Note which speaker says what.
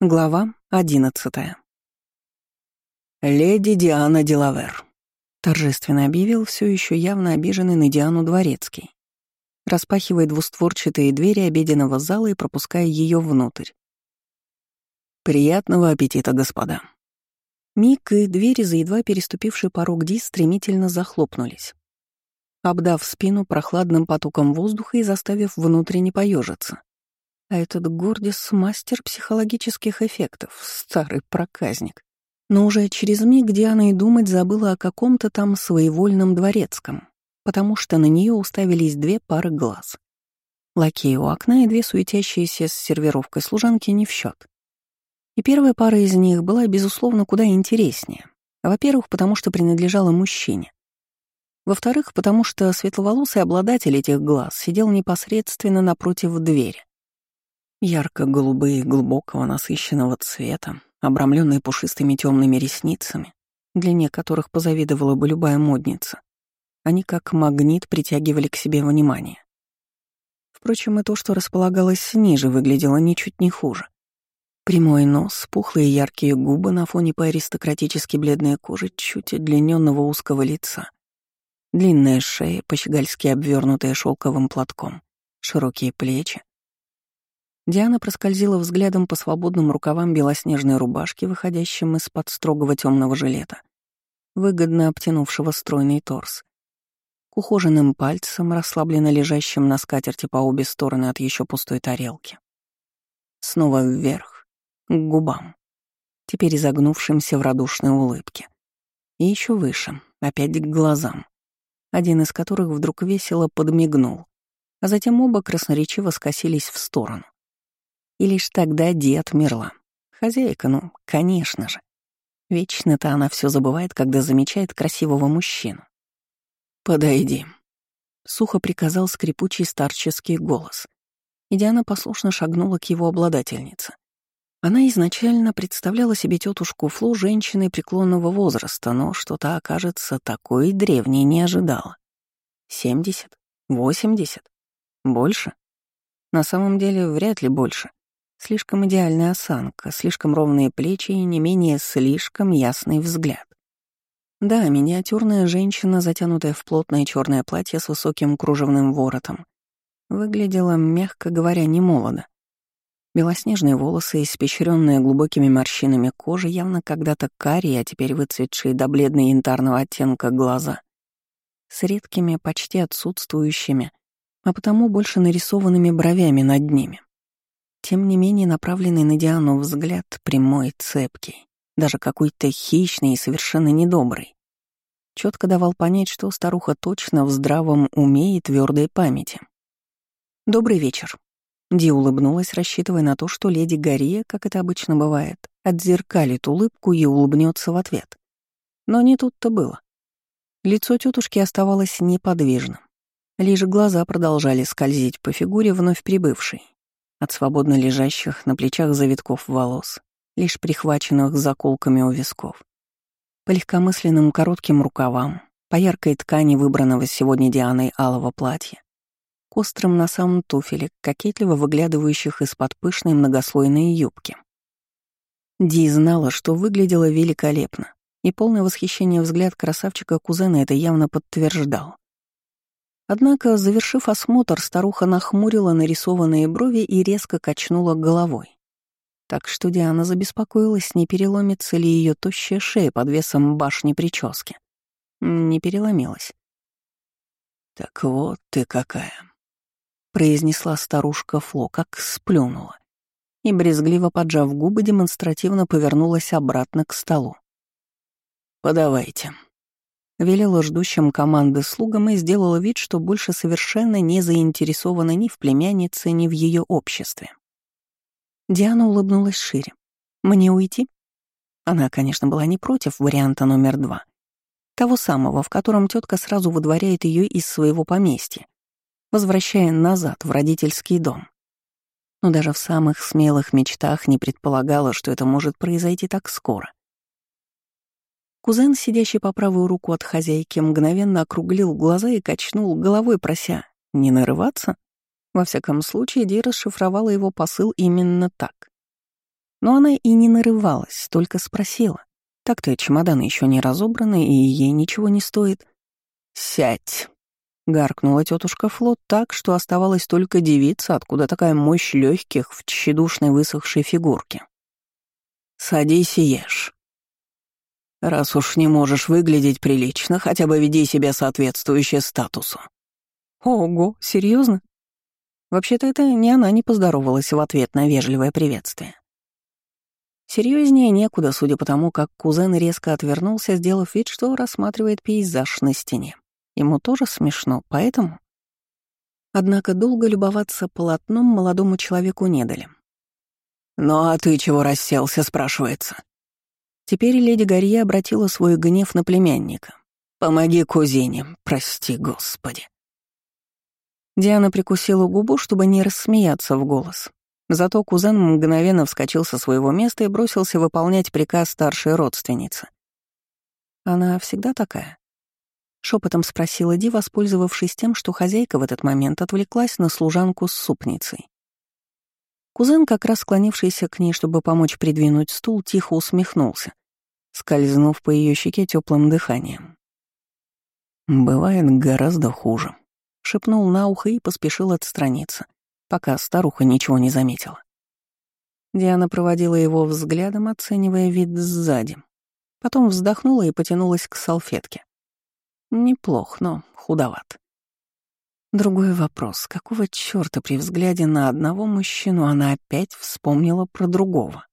Speaker 1: Глава одиннадцатая. «Леди Диана Делавер», — торжественно объявил все еще явно обиженный на Диану Дворецкий, распахивая двустворчатые двери обеденного зала и пропуская ее внутрь. «Приятного аппетита, господа». Миг и двери, за едва переступивший порог Ди, стремительно захлопнулись, обдав спину прохладным потоком воздуха и заставив внутренне поежиться. А этот Гордис — мастер психологических эффектов, старый проказник. Но уже через миг Диана и думать забыла о каком-то там своевольном дворецком, потому что на нее уставились две пары глаз. Лакей у окна и две суетящиеся с сервировкой служанки не в счет. И первая пара из них была, безусловно, куда интереснее. Во-первых, потому что принадлежала мужчине. Во-вторых, потому что светловолосый обладатель этих глаз сидел непосредственно напротив двери. Ярко-голубые, глубокого насыщенного цвета, обрамленные пушистыми темными ресницами, длине которых позавидовала бы любая модница. Они как магнит притягивали к себе внимание. Впрочем, и то, что располагалось ниже, выглядело ничуть не хуже. Прямой нос, пухлые яркие губы на фоне по-аристократически бледной кожи чуть удлиненного узкого лица. Длинная шея, по-щегольски обвернутая шелковым платком, широкие плечи, Диана проскользила взглядом по свободным рукавам белоснежной рубашки, выходящим из-под строгого темного жилета, выгодно обтянувшего стройный торс. К ухоженным пальцам, расслабленно лежащим на скатерти по обе стороны от еще пустой тарелки. Снова вверх, к губам, теперь изогнувшимся в радушной улыбке. И еще выше, опять к глазам, один из которых вдруг весело подмигнул, а затем оба красноречиво скосились в сторону. И лишь тогда Ди отмерла. Хозяйка, ну, конечно же. Вечно-то она все забывает, когда замечает красивого мужчину. «Подойди», — сухо приказал скрипучий старческий голос. И Диана послушно шагнула к его обладательнице. Она изначально представляла себе тетушку Флу женщиной преклонного возраста, но что-то, окажется, такой древней не ожидала. Семьдесят? Восемьдесят? Больше? На самом деле, вряд ли больше. Слишком идеальная осанка, слишком ровные плечи и не менее слишком ясный взгляд. Да, миниатюрная женщина, затянутая в плотное черное платье с высоким кружевным воротом, выглядела, мягко говоря, не молодо. Белоснежные волосы, испещренные глубокими морщинами кожи, явно когда-то карие, а теперь выцветшие до бледно-янтарного оттенка глаза, с редкими, почти отсутствующими, а потому больше нарисованными бровями над ними. Тем не менее, направленный на Диану взгляд прямой, цепкий, даже какой-то хищный и совершенно недобрый. Четко давал понять, что старуха точно в здравом уме и твердой памяти. «Добрый вечер». Ди улыбнулась, рассчитывая на то, что леди Гария, как это обычно бывает, отзеркалит улыбку и улыбнется в ответ. Но не тут-то было. Лицо тетушки оставалось неподвижным. Лишь глаза продолжали скользить по фигуре вновь прибывшей, от свободно лежащих на плечах завитков волос, лишь прихваченных заколками у висков, по легкомысленным коротким рукавам, по яркой ткани выбранного сегодня Дианой алого платья, к острым носам туфелек, кокетливо выглядывающих из-под пышной многослойной юбки. Ди знала, что выглядело великолепно, и полное восхищение взгляд красавчика-кузена это явно подтверждал. Однако, завершив осмотр, старуха нахмурила нарисованные брови и резко качнула головой. Так что Диана забеспокоилась, не переломится ли ее тощая шея под весом башни прически. Не переломилась. «Так вот ты какая», — произнесла старушка Фло, как сплюнула, и, брезгливо поджав губы, демонстративно повернулась обратно к столу. «Подавайте», велела ждущим команды слугам и сделала вид, что больше совершенно не заинтересована ни в племяннице, ни в ее обществе. Диана улыбнулась шире. «Мне уйти?» Она, конечно, была не против варианта номер два. Того самого, в котором тетка сразу выдворяет ее из своего поместья, возвращая назад в родительский дом. Но даже в самых смелых мечтах не предполагала, что это может произойти так скоро. Кузен, сидящий по правую руку от хозяйки, мгновенно округлил глаза и качнул головой, прося «не нарываться». Во всяком случае, Ди расшифровала его посыл именно так. Но она и не нарывалась, только спросила. Так-то чемоданы еще не разобраны, и ей ничего не стоит. «Сядь!» — гаркнула тетушка Флот так, что оставалось только дивиться, откуда такая мощь легких в тщедушной высохшей фигурке. «Садись и ешь. Раз уж не можешь выглядеть прилично, хотя бы веди себя соответствующе статусу». «Ого, серьезно? Вообще-то это не она не поздоровалась в ответ на вежливое приветствие. Серьезнее некуда, судя по тому, как кузен резко отвернулся, сделав вид, что рассматривает пейзаж на стене. Ему тоже смешно, поэтому... Однако долго любоваться полотном молодому человеку не дали.
Speaker 2: «Ну а ты чего расселся?» — спрашивается.
Speaker 1: Теперь леди Гарье обратила свой гнев на племянника.
Speaker 2: «Помоги кузине, прости, Господи».
Speaker 1: Диана прикусила губу, чтобы не рассмеяться в голос. Зато кузен мгновенно вскочил со своего места и бросился выполнять приказ старшей родственницы. Она всегда такая? Шепотом спросила Ди, воспользовавшись тем, что хозяйка в этот момент отвлеклась на служанку с супницей. Кузен, как раз склонившийся к ней, чтобы помочь придвинуть стул, тихо усмехнулся, скользнув по ее щеке теплым дыханием.
Speaker 2: «Бывает гораздо хуже», — шепнул
Speaker 1: на ухо и поспешил отстраниться, пока старуха ничего не заметила. Диана проводила его взглядом, оценивая вид сзади. Потом вздохнула и потянулась к салфетке. Неплох, но худоват. Другой вопрос. Какого чёрта при взгляде на одного мужчину она опять вспомнила про другого?